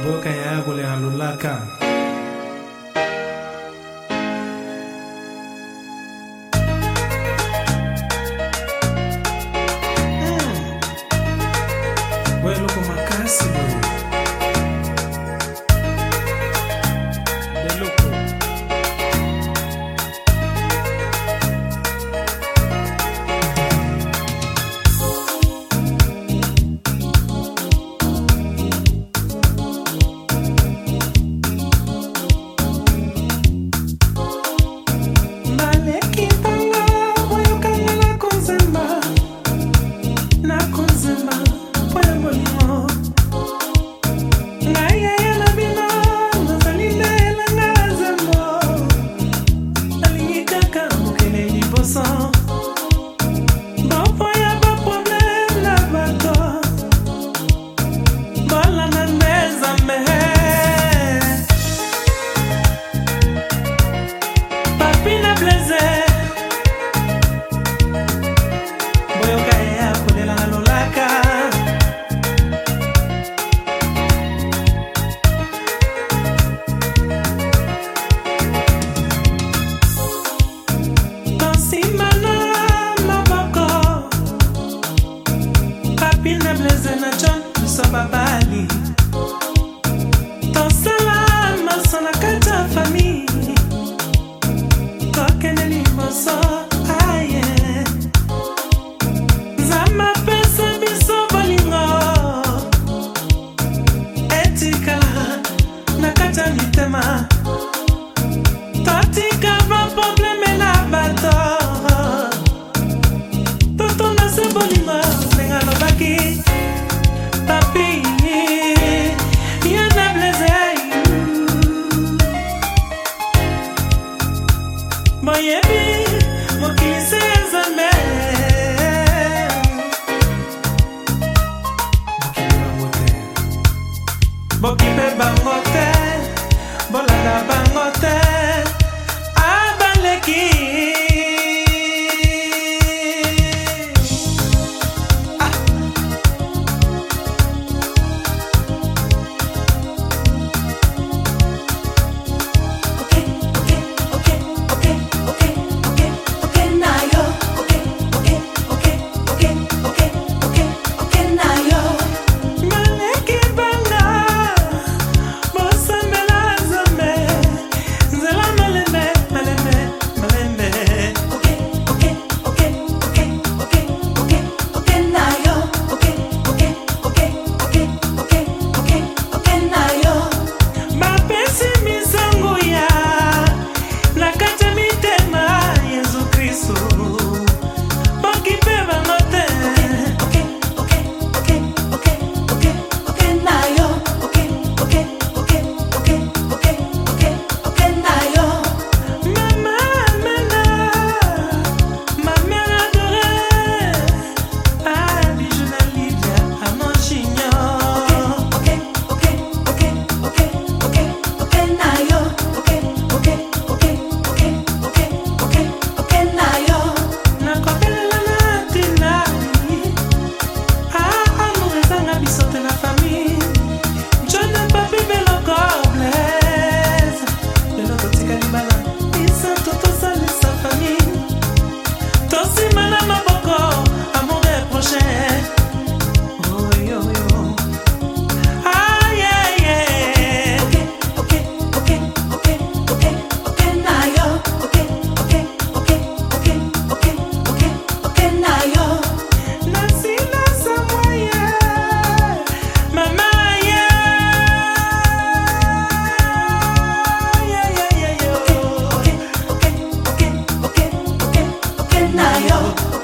mboka yako lehalulaka sorry Ohio.